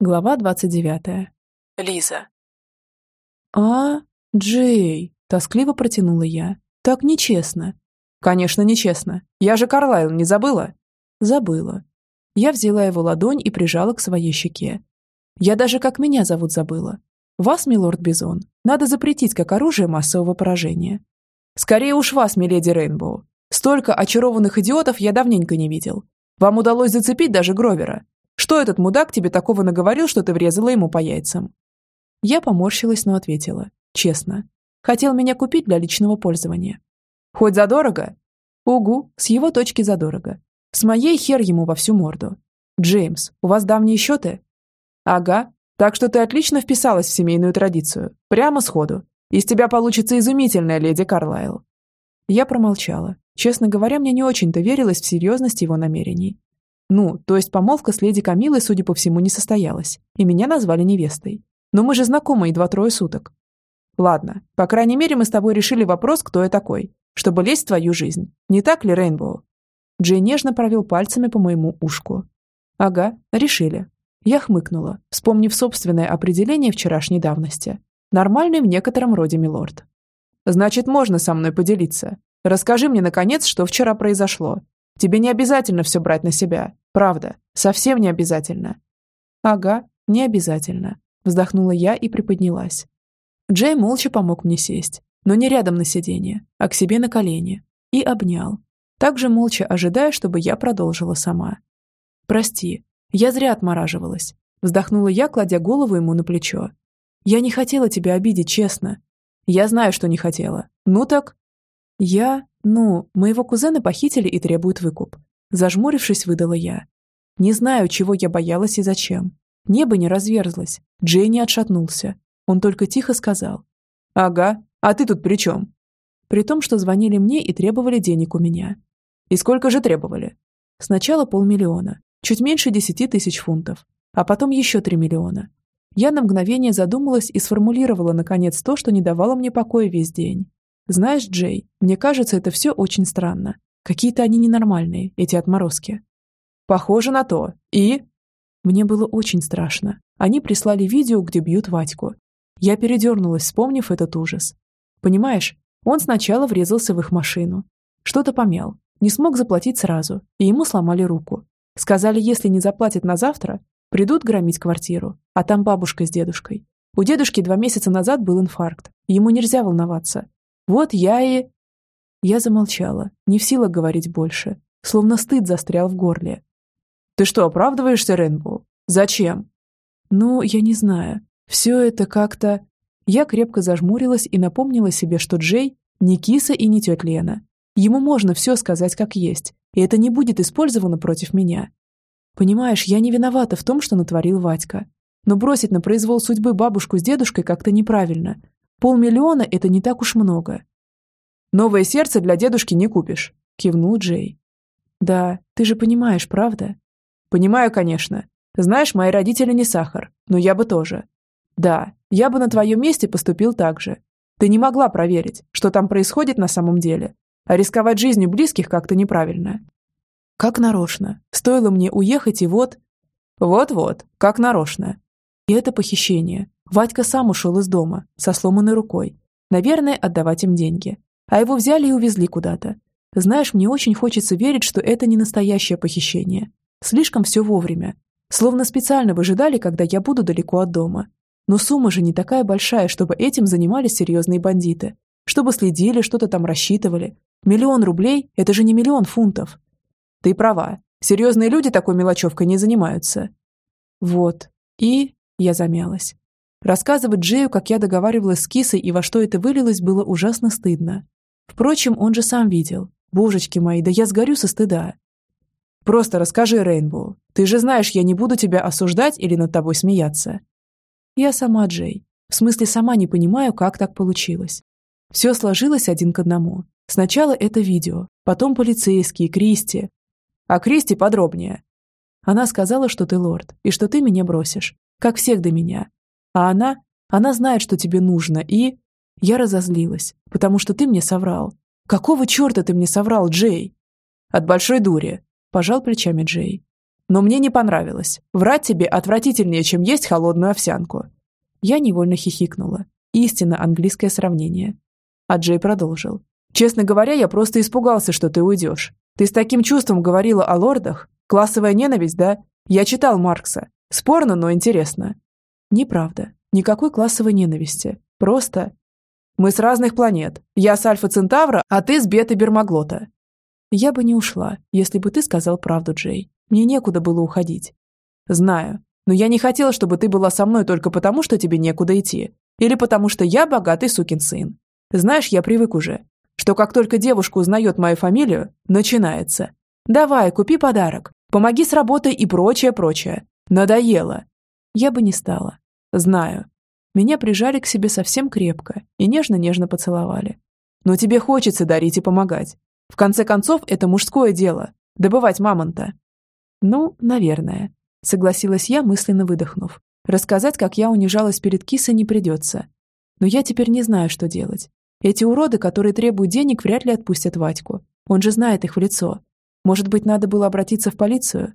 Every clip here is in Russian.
Глава 29. Лиза. «А, Джей!» – тоскливо протянула я. «Так нечестно». «Конечно, нечестно. Я же Карлайл, не забыла?» «Забыла». Я взяла его ладонь и прижала к своей щеке. «Я даже как меня зовут забыла. Вас, милорд Бизон, надо запретить как оружие массового поражения». «Скорее уж вас, миледи Рейнбоу. Столько очарованных идиотов я давненько не видел. Вам удалось зацепить даже Гровера. Что этот мудак тебе такого наговорил, что ты врезала ему по яйцам?» Я поморщилась, но ответила. Честно. Хотел меня купить для личного пользования. «Хоть задорого?» «Угу, с его точки задорого. С моей хер ему во всю морду. Джеймс, у вас давние счеты?» «Ага. Так что ты отлично вписалась в семейную традицию. Прямо сходу. Из тебя получится изумительная леди Карлайл». Я промолчала. Честно говоря, мне не очень-то верилось в серьезность его намерений. Ну, то есть помолвка с леди Камилой, судя по всему, не состоялась, и меня назвали невестой. Но мы же знакомы едва-трое суток. Ладно, по крайней мере, мы с тобой решили вопрос, кто я такой, чтобы лезть в твою жизнь. Не так ли, Рейнбоу? Джей нежно провел пальцами по моему ушку. Ага, решили. Я хмыкнула, вспомнив собственное определение вчерашней давности. Нормальный в некотором роде милорд. Значит, можно со мной поделиться. Расскажи мне, наконец, что вчера произошло. Тебе не обязательно все брать на себя. Правда, совсем не обязательно. Ага, не обязательно. Вздохнула я и приподнялась. Джей молча помог мне сесть, но не рядом на сиденье, а к себе на колени, и обнял, также молча ожидая, чтобы я продолжила сама. «Прости, я зря отмораживалась», вздохнула я, кладя голову ему на плечо. «Я не хотела тебя обидеть, честно. Я знаю, что не хотела. Ну так...» «Я... Ну, моего кузена похитили и требуют выкуп. Зажмурившись, выдала я. Не знаю, чего я боялась и зачем. Небо не разверзлось. Джей отшатнулся. Он только тихо сказал. «Ага, а ты тут при чем?» При том, что звонили мне и требовали денег у меня. «И сколько же требовали?» Сначала полмиллиона, чуть меньше десяти тысяч фунтов, а потом еще три миллиона. Я на мгновение задумалась и сформулировала, наконец, то, что не давало мне покоя весь день. Знаешь, Джей, мне кажется, это все очень странно. Какие-то они ненормальные, эти отморозки. Похоже на то. И? Мне было очень страшно. Они прислали видео, где бьют Вадьку. Я передернулась, вспомнив этот ужас. Понимаешь, он сначала врезался в их машину. Что-то помял. Не смог заплатить сразу, и ему сломали руку. Сказали, если не заплатит на завтра, придут громить квартиру, а там бабушка с дедушкой. У дедушки два месяца назад был инфаркт. Ему нельзя волноваться. Вот я и... Я замолчала, не в силах говорить больше, словно стыд застрял в горле. «Ты что, оправдываешься, Рейнбоу? Зачем?» «Ну, я не знаю. Все это как-то...» Я крепко зажмурилась и напомнила себе, что Джей не киса и не тетя Лена. Ему можно все сказать как есть, и это не будет использовано против меня. Понимаешь, я не виновата в том, что натворил Вадька. Но бросить на произвол судьбы бабушку с дедушкой как-то неправильно, Полмиллиона – это не так уж много. «Новое сердце для дедушки не купишь», – кивнул Джей. «Да, ты же понимаешь, правда?» «Понимаю, конечно. Знаешь, мои родители не сахар, но я бы тоже. Да, я бы на твоем месте поступил так же. Ты не могла проверить, что там происходит на самом деле, а рисковать жизнью близких как-то неправильно». «Как нарочно. Стоило мне уехать, и вот...» «Вот-вот, как нарочно». «И это похищение. Вадька сам ушел из дома, со сломанной рукой. Наверное, отдавать им деньги. А его взяли и увезли куда-то. Знаешь, мне очень хочется верить, что это не настоящее похищение. Слишком все вовремя. Словно специально выжидали, когда я буду далеко от дома. Но сумма же не такая большая, чтобы этим занимались серьезные бандиты. Чтобы следили, что-то там рассчитывали. Миллион рублей – это же не миллион фунтов. Ты права. Серьезные люди такой мелочевкой не занимаются. Вот. И я замялась. Рассказывать Джею, как я договаривалась с Кисой и во что это вылилось, было ужасно стыдно. Впрочем, он же сам видел. Божечки мои, да я сгорю со стыда. Просто расскажи, Рейнбоу. Ты же знаешь, я не буду тебя осуждать или над тобой смеяться. Я сама Джей. В смысле, сама не понимаю, как так получилось. Все сложилось один к одному. Сначала это видео, потом полицейские, Кристи. А Кристи подробнее. Она сказала, что ты лорд, и что ты меня бросишь, как всех до меня, а она, она знает, что тебе нужно, и... Я разозлилась, потому что ты мне соврал. Какого черта ты мне соврал, Джей? От большой дури, пожал плечами Джей. Но мне не понравилось. Врать тебе отвратительнее, чем есть холодную овсянку. Я невольно хихикнула. Истинно английское сравнение. А Джей продолжил. Честно говоря, я просто испугался, что ты уйдешь. Ты с таким чувством говорила о лордах. Классовая ненависть, да? Я читал Маркса. Спорно, но интересно. Неправда. Никакой классовой ненависти. Просто... Мы с разных планет. Я с Альфа Центавра, а ты с Бета Бермаглота. Я бы не ушла, если бы ты сказал правду, Джей. Мне некуда было уходить. Знаю. Но я не хотела, чтобы ты была со мной только потому, что тебе некуда идти. Или потому, что я богатый сукин сын. Знаешь, я привык уже, что как только девушка узнает мою фамилию, начинается. Давай, купи подарок, помоги с работой и прочее-прочее. Надоело. Я бы не стала. Знаю. Меня прижали к себе совсем крепко и нежно-нежно поцеловали. Но тебе хочется дарить и помогать. В конце концов, это мужское дело – добывать мамонта. Ну, наверное. Согласилась я, мысленно выдохнув. Рассказать, как я унижалась перед кисой, не придется. Но я теперь не знаю, что делать. Эти уроды, которые требуют денег, вряд ли отпустят Вадьку. Он же знает их в лицо. Может быть, надо было обратиться в полицию?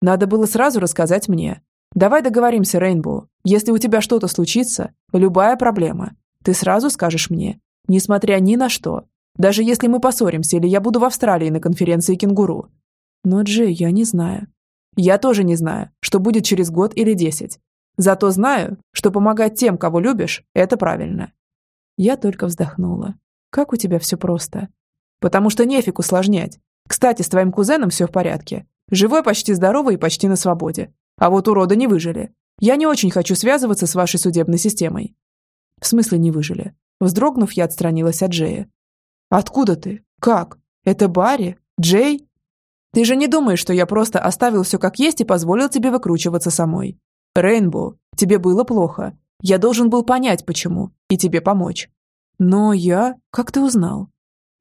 Надо было сразу рассказать мне. Давай договоримся, Рейнбоу. Если у тебя что-то случится, любая проблема, ты сразу скажешь мне, несмотря ни на что. Даже если мы поссоримся или я буду в Австралии на конференции кенгуру. Но, Джей, я не знаю. Я тоже не знаю, что будет через год или десять. Зато знаю, что помогать тем, кого любишь, это правильно. Я только вздохнула. Как у тебя все просто. Потому что нефиг усложнять. Кстати, с твоим кузеном все в порядке. Живой, почти здоровый и почти на свободе. А вот урода не выжили. Я не очень хочу связываться с вашей судебной системой. В смысле не выжили? Вздрогнув, я отстранилась от Джея. Откуда ты? Как? Это Барри? Джей? Ты же не думаешь, что я просто оставил все как есть и позволил тебе выкручиваться самой? Рейнбоу, тебе было плохо. Я должен был понять, почему, и тебе помочь. Но я... Как ты узнал?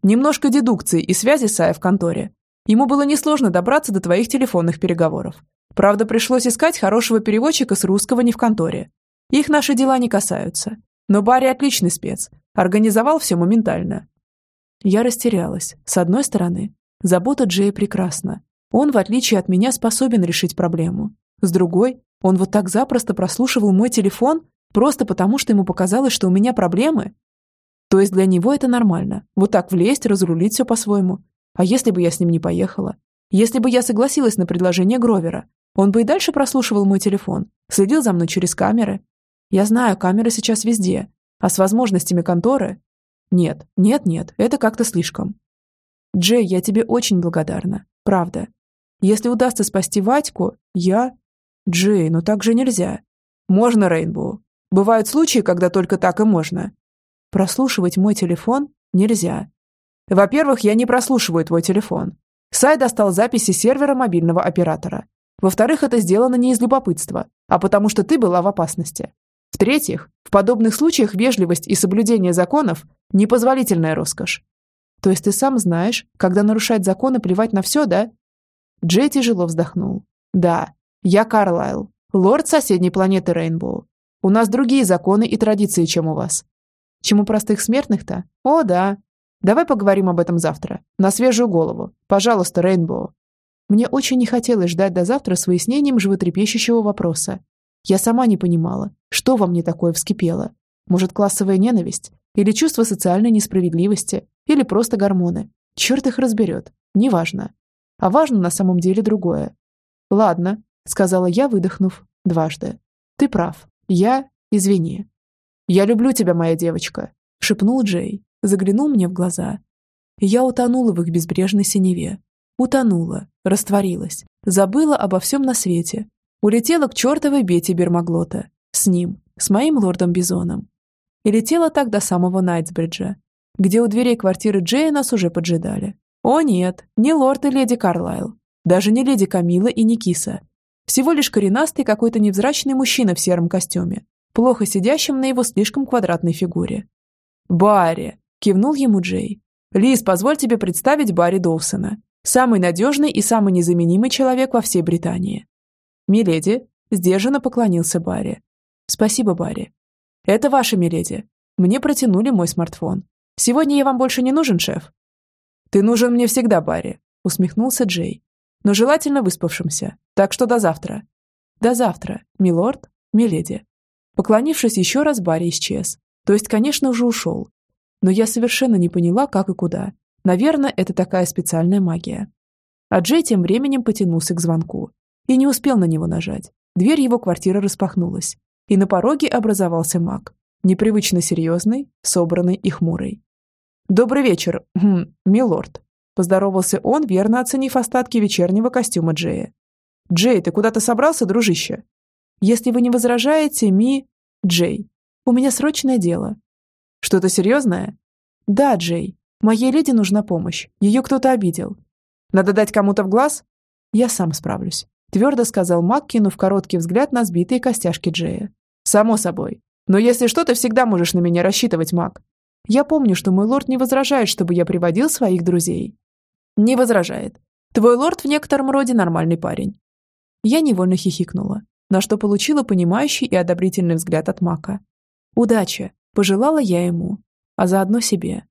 Немножко дедукции и связи с Ая в конторе. Ему было несложно добраться до твоих телефонных переговоров. Правда, пришлось искать хорошего переводчика с русского не в конторе. Их наши дела не касаются. Но Барри отличный спец. Организовал все моментально. Я растерялась. С одной стороны, забота Джея прекрасна. Он, в отличие от меня, способен решить проблему. С другой, он вот так запросто прослушивал мой телефон, просто потому, что ему показалось, что у меня проблемы. То есть для него это нормально. Вот так влезть, разрулить все по-своему. А если бы я с ним не поехала? Если бы я согласилась на предложение Гровера, он бы и дальше прослушивал мой телефон, следил за мной через камеры. Я знаю, камеры сейчас везде, а с возможностями конторы нет, нет, нет, это как-то слишком. Джей, я тебе очень благодарна. Правда. Если удастся спасти Вадьку, я... Джей, ну так же нельзя. Можно, Рейнбоу. Бывают случаи, когда только так и можно. Прослушивать мой телефон нельзя. Во-первых, я не прослушиваю твой телефон. Сай достал записи сервера мобильного оператора. Во-вторых, это сделано не из любопытства, а потому что ты была в опасности. В-третьих, в подобных случаях вежливость и соблюдение законов – непозволительная роскошь. То есть ты сам знаешь, когда нарушать законы плевать на все, да? Джей тяжело вздохнул. Да, я Карлайл, лорд соседней планеты Рейнбоу. У нас другие законы и традиции, чем у вас. Чем у простых смертных-то? О, да. Давай поговорим об этом завтра. На свежую голову. Пожалуйста, Рейнбоу. Мне очень не хотелось ждать до завтра с выяснением животрепещущего вопроса. Я сама не понимала, что во мне такое вскипело. Может, классовая ненависть? Или чувство социальной несправедливости? Или просто гормоны? Черт их разберет. Неважно. А важно на самом деле другое. «Ладно», — сказала я, выдохнув дважды. «Ты прав. Я... Извини». «Я люблю тебя, моя девочка», — шепнул Джей, заглянул мне в глаза. Я утонула в их безбрежной синеве. Утонула, растворилась, забыла обо всем на свете, Улетела к чертовой Бете Бермаглота. С ним, с моим лордом Бизоном. И летела так до самого Найтсбриджа, где у дверей квартиры Джея нас уже поджидали. О нет, не лорд и леди Карлайл. Даже не леди Камила и не Киса. Всего лишь коренастый какой-то невзрачный мужчина в сером костюме, плохо сидящим на его слишком квадратной фигуре. «Барри!» – кивнул ему Джей. «Лиз, позволь тебе представить Барри Доусона. Самый надежный и самый незаменимый человек во всей Британии. «Миледи», – сдержанно поклонился Барри. «Спасибо, Барри». «Это ваша, миледи. Мне протянули мой смартфон. Сегодня я вам больше не нужен, шеф?» «Ты нужен мне всегда, Барри», – усмехнулся Джей. но желательно выспавшимся, так что до завтра». «До завтра, милорд, миледи». Поклонившись еще раз, Барри исчез. То есть, конечно, уже ушел. Но я совершенно не поняла, как и куда. Наверное, это такая специальная магия. А Джей тем временем потянулся к звонку. И не успел на него нажать. Дверь его квартиры распахнулась. И на пороге образовался маг. Непривычно серьезный, собранный и хмурый. «Добрый вечер, хм, милорд», – поздоровался он, верно оценив остатки вечернего костюма Джея. «Джей, ты куда-то собрался, дружище?» «Если вы не возражаете, ми...» «Джей, у меня срочное дело». «Что-то серьезное?» «Да, Джей. Моей леди нужна помощь. Ее кто-то обидел. Надо дать кому-то в глаз?» «Я сам справлюсь», – твердо сказал Мак, кинув короткий взгляд на сбитые костяшки Джея. «Само собой. Но если что, ты всегда можешь на меня рассчитывать, Мак. Я помню, что мой лорд не возражает, чтобы я приводил своих друзей». «Не возражает. Твой лорд в некотором роде нормальный парень». Я невольно хихикнула, на что получила понимающий и одобрительный взгляд от Мака. «Удачи!» – пожелала я ему, а заодно себе.